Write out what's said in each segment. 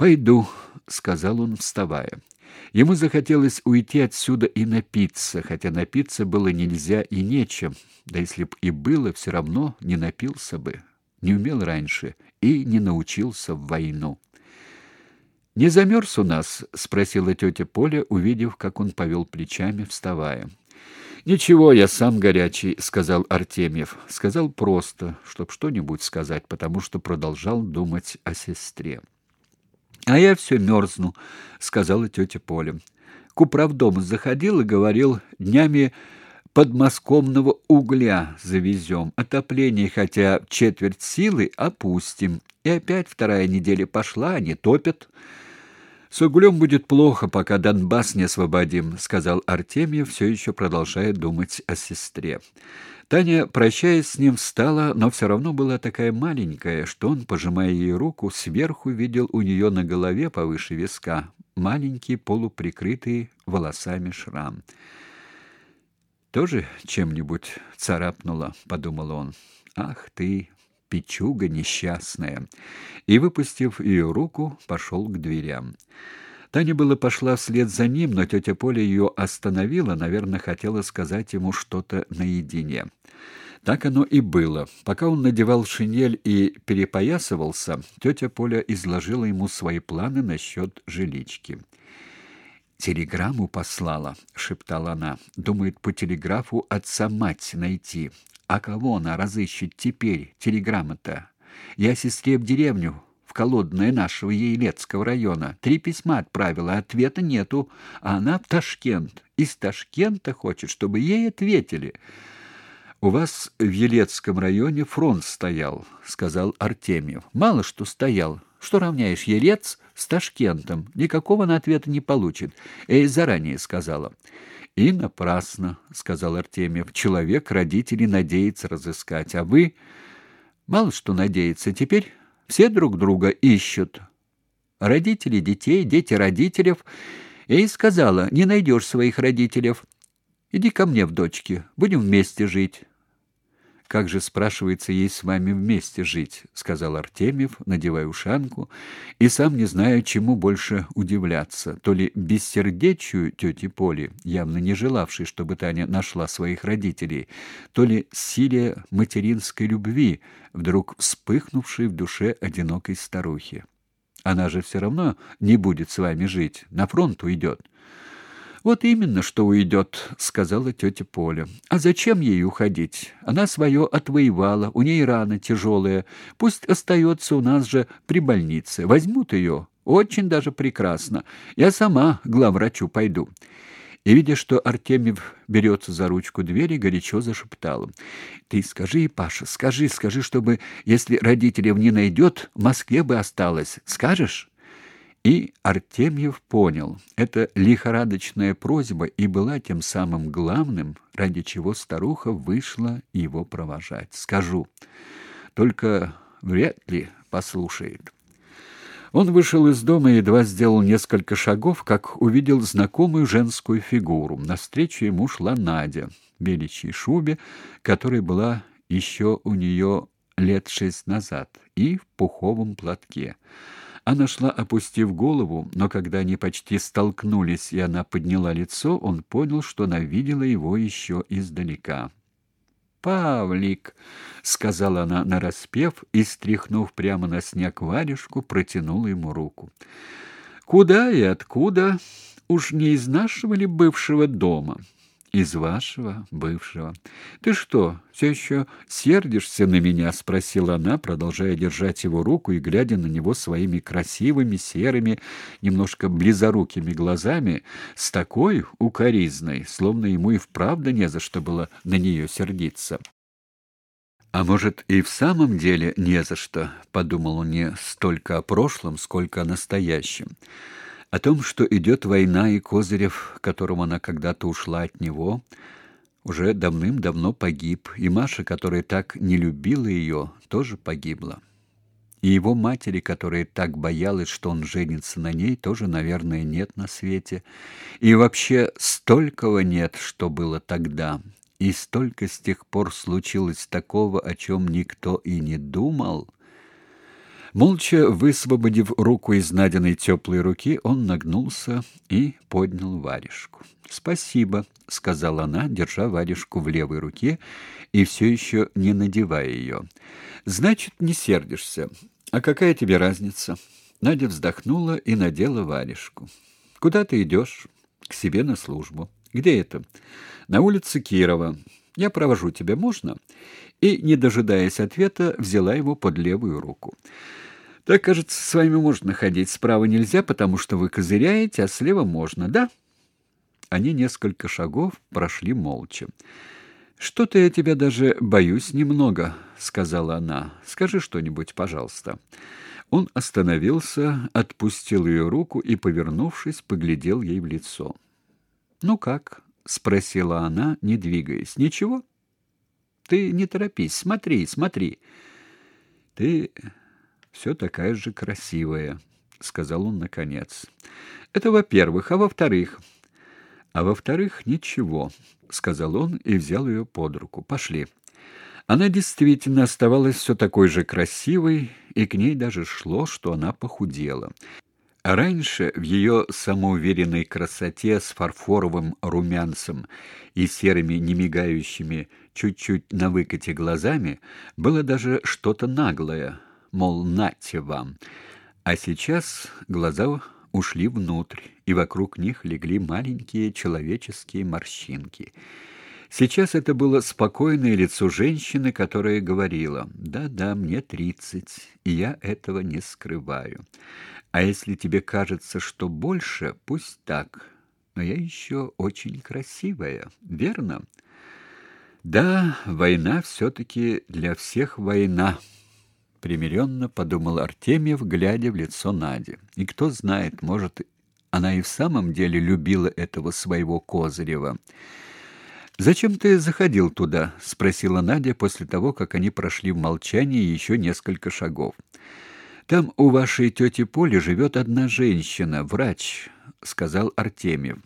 «Пойду», — сказал он, вставая. Ему захотелось уйти отсюда и напиться, хотя напиться было нельзя и нечем, да если б и было, все равно не напился бы, не умел раньше и не научился в войну. «Не замерз у нас?» — спросила тетя Поля, увидев, как он повел плечами, вставая. «Ничего, я сам горячий», — сказал Артемьев. Сказал просто, чтоб что-нибудь сказать, потому что продолжал думать о сестре. «А я все мерзну», — сказала тетя Поля. К управдому заходил и говорил днями подмосковного угля завезем, отопление хотя четверть силы опустим. И опять вторая неделя пошла, они топят. С углем будет плохо, пока Донбасс не освободим, сказал Артемьев, все еще продолжая думать о сестре. Таня, прощаясь с ним, встала, но все равно была такая маленькая, что он, пожимая ей руку, сверху видел у нее на голове повыше виска маленький полуприкрытый волосами шрам. Тоже чем-нибудь царапнула, подумал он. Ах ты, печуга несчастная, и, выпустив ее руку, пошел к дверям. Таня было пошла вслед за ним, но тетя Поля ее остановила, наверное, хотела сказать ему что-то наедине. Так оно и было. Пока он надевал шинель и перепоясывался, тетя Поля изложила ему свои планы насчет жилички. «Телеграмму послала», — шептала она. «Думает по телеграфу отца-мать найти. А кого она разыщет теперь, телеграмма-то? Я сестре в деревню, в Колодное нашего Елецкого района. Три письма отправила, ответа нету, а она в Ташкент. Из Ташкента хочет, чтобы ей ответили. У вас в Елецком районе фронт стоял, сказал Артемьев. Мало что стоял. Что равняешь Елец с Ташкентом? Никакого на ответа не получит. Эй, заранее сказала. И напрасно, сказал Артемьев. Человек родителей надеется разыскать, а вы мало что надеется. Теперь все друг друга ищут. Родители детей, дети родителей. Я и сказала: "Не найдешь своих родителей. Иди ко мне в дочки, будем вместе жить". Как же, спрашивается, ей с вами вместе жить, сказал Артемьев, надевая ушанку, и сам не знаю, чему больше удивляться: то ли бессердечию тети Поли, явно не желавшей, чтобы Таня нашла своих родителей, то ли силе материнской любви, вдруг вспыхнувшей в душе одинокой старухи. Она же все равно не будет с вами жить, на фронт уйдет. Вот именно, что уйдет», — сказала тетя Поля. А зачем ей уходить? Она свое отвоевала, у ней рана тяжелая. Пусть остается у нас же при больнице. Возьмут ее. Очень даже прекрасно. Я сама к главврачу пойду. И видя, что Артемьев берется за ручку двери, горячо зашептала: "Ты скажи, Паша, скажи, скажи, чтобы если родителей не найдет, в Москве бы осталась. Скажешь?" И Артемьев понял, это лихорадочная просьба и была тем самым главным, ради чего старуха вышла его провожать. Скажу, только вряд ли послушает. Он вышел из дома и едва сделал несколько шагов, как увидел знакомую женскую фигуру. Навстречу ему шла Надя в беличьей шубе, которая была еще у нее лет шесть назад, и в пуховом платке. Она шла, опустив голову, но когда они почти столкнулись, и она подняла лицо, он понял, что она видела его еще издалека. «Павлик!» — сказала она нараспев и, стряхнув прямо на снег варежку, протянула ему руку. «Куда и откуда? Уж не из нашего ли бывшего дома?» Из вашего бывшего. Ты что, все еще сердишься на меня, спросила она, продолжая держать его руку и глядя на него своими красивыми серыми, немножко близорукими глазами, с такой укоризной, словно ему и вправду не за что было на нее сердиться. А может, и в самом деле не за что, подумал он не столько о прошлом, сколько о настоящем. О том, что идет война, и Козырев, которому она когда-то ушла от него, уже давным-давно погиб, и Маша, которая так не любила ее, тоже погибла. И его матери, которая так боялась, что он женится на ней, тоже, наверное, нет на свете. И вообще столького нет, что было тогда. И столько с тех пор случилось такого, о чем никто и не думал. Молча высвободив руку из Надиной теплой руки, он нагнулся и поднял варежку. «Спасибо», — сказала она, держа варежку в левой руке и все еще не надевая ее. «Значит, не сердишься. А какая тебе разница?» Надя вздохнула и надела варежку. «Куда ты идешь?» «К себе на службу». «Где это?» «На улице Кирова. Я провожу тебя, можно?» И, не дожидаясь ответа, взяла его под левую руку. Так, кажется, с вами можно ходить. Справа нельзя, потому что вы козыряете, а слева можно, да? Они несколько шагов прошли молча. Что-то я тебя даже боюсь немного, сказала она. Скажи что-нибудь, пожалуйста. Он остановился, отпустил ее руку и, повернувшись, поглядел ей в лицо. Ну как? спросила она, не двигаясь. Ничего? Ты не торопись, смотри, смотри. Ты все такая же красивая, сказал он наконец. Это во-первых, а во-вторых, а во-вторых, ничего, сказал он и взял ее под руку. Пошли. Она действительно оставалась все такой же красивой, и к ней даже шло, что она похудела. А раньше в ее самоуверенной красоте с фарфоровым румянцем и серыми немигающими чуть-чуть на выкате глазами было даже что-то наглое, мол, нате вам. А сейчас глаза ушли внутрь, и вокруг них легли маленькие человеческие морщинки. Сейчас это было спокойное лицо женщины, которая говорила: "Да-да, мне тридцать, и я этого не скрываю. А если тебе кажется, что больше, пусть так. Но я еще очень красивая, верно?" Да, война все таки для всех война примиренно подумал Артемьев, глядя в лицо Нади. И кто знает, может, она и в самом деле любила этого своего Козырева. Зачем ты заходил туда? спросила Надя после того, как они прошли в молчании еще несколько шагов. Там у вашей тети Поли живет одна женщина, врач, сказал Артемьев.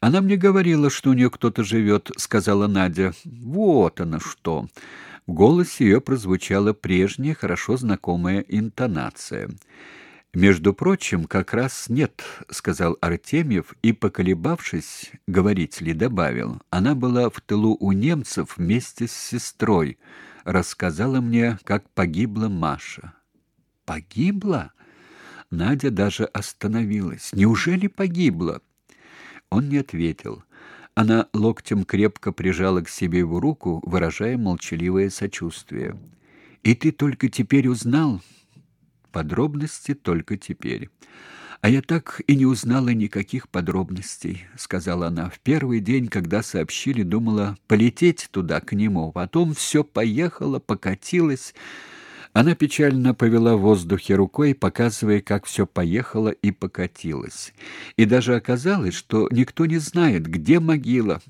Она мне говорила, что у нее кто-то живет», — сказала Надя. Вот она что. В голосе ее прозвучала прежняя, хорошо знакомая интонация. Между прочим, как раз нет, сказал Артемьев и, поколебавшись, говорить ли добавил. Она была в тылу у немцев вместе с сестрой. Рассказала мне, как погибла Маша. Погибла? Надя даже остановилась. Неужели погибла? Он не ответил. Она локтем крепко прижала к себе его руку, выражая молчаливое сочувствие. И ты только теперь узнал подробности только теперь. А я так и не узнала никаких подробностей, сказала она. В первый день, когда сообщили, думала полететь туда к нему, потом все поехало, покатилось. Она печально повела в воздухе рукой, показывая, как все поехало и покатилось. И даже оказалось, что никто не знает, где могила.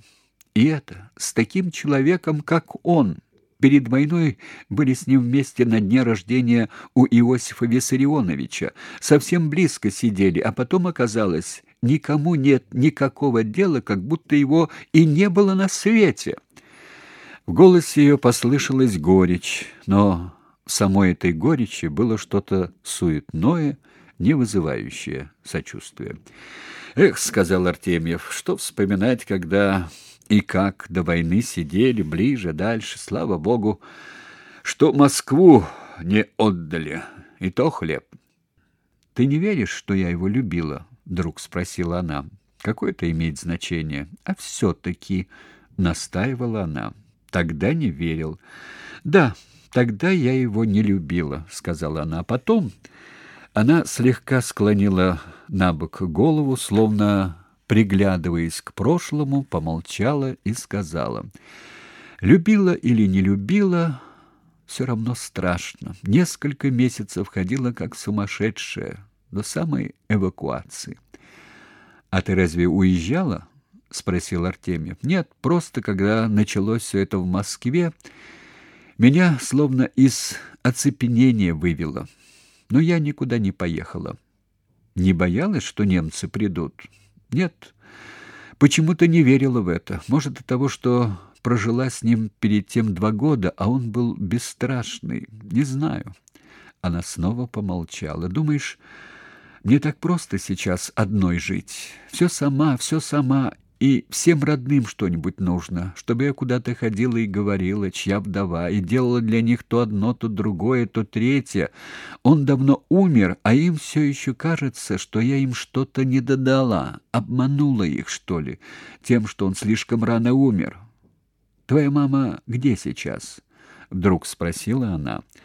И это с таким человеком, как он. Перед войной были с ним вместе на дне рождения у Иосифа Виссарионовича. Совсем близко сидели, а потом оказалось, никому нет никакого дела, как будто его и не было на свете. В голосе ее послышалась горечь, но в самой этой горечи было что-то суетное, не вызывающее сочувствия. «Эх», — сказал Артемьев, — «что вспоминать, когда и как до войны сидели ближе, дальше, слава богу, что Москву не отдали, и то хлеб». «Ты не веришь, что я его любила?» — вдруг спросила она. «Какое это имеет значение?» «А все-таки...» — настаивала она. «Тогда не верил». «Да, Тогда я его не любила, сказала она. А потом она слегка склонила набок голову, словно приглядываясь к прошлому, помолчала и сказала: "Любила или не любила, все равно страшно. Несколько месяцев ходила как сумасшедшая до самой эвакуации. А ты разве уезжала? спросил Артемьев. Нет, просто когда началось все это в Москве, меня словно из оцепенения вывело. Но я никуда не поехала. Не боялась, что немцы придут? Нет. Почему-то не верила в это. Может, от того, что прожила с ним перед тем два года, а он был бесстрашный. Не знаю. Она снова помолчала. Думаешь, мне так просто сейчас одной жить? Все сама, все сама, и всем родным что-нибудь нужно, чтобы я куда-то ходила и говорила, чья вдова, и делала для них то одно, то другое, то третье. Он давно умер, а им все еще кажется, что я им что-то не додала, обманула их, что ли, тем, что он слишком рано умер. Твоя мама где сейчас? Вдруг спросила она.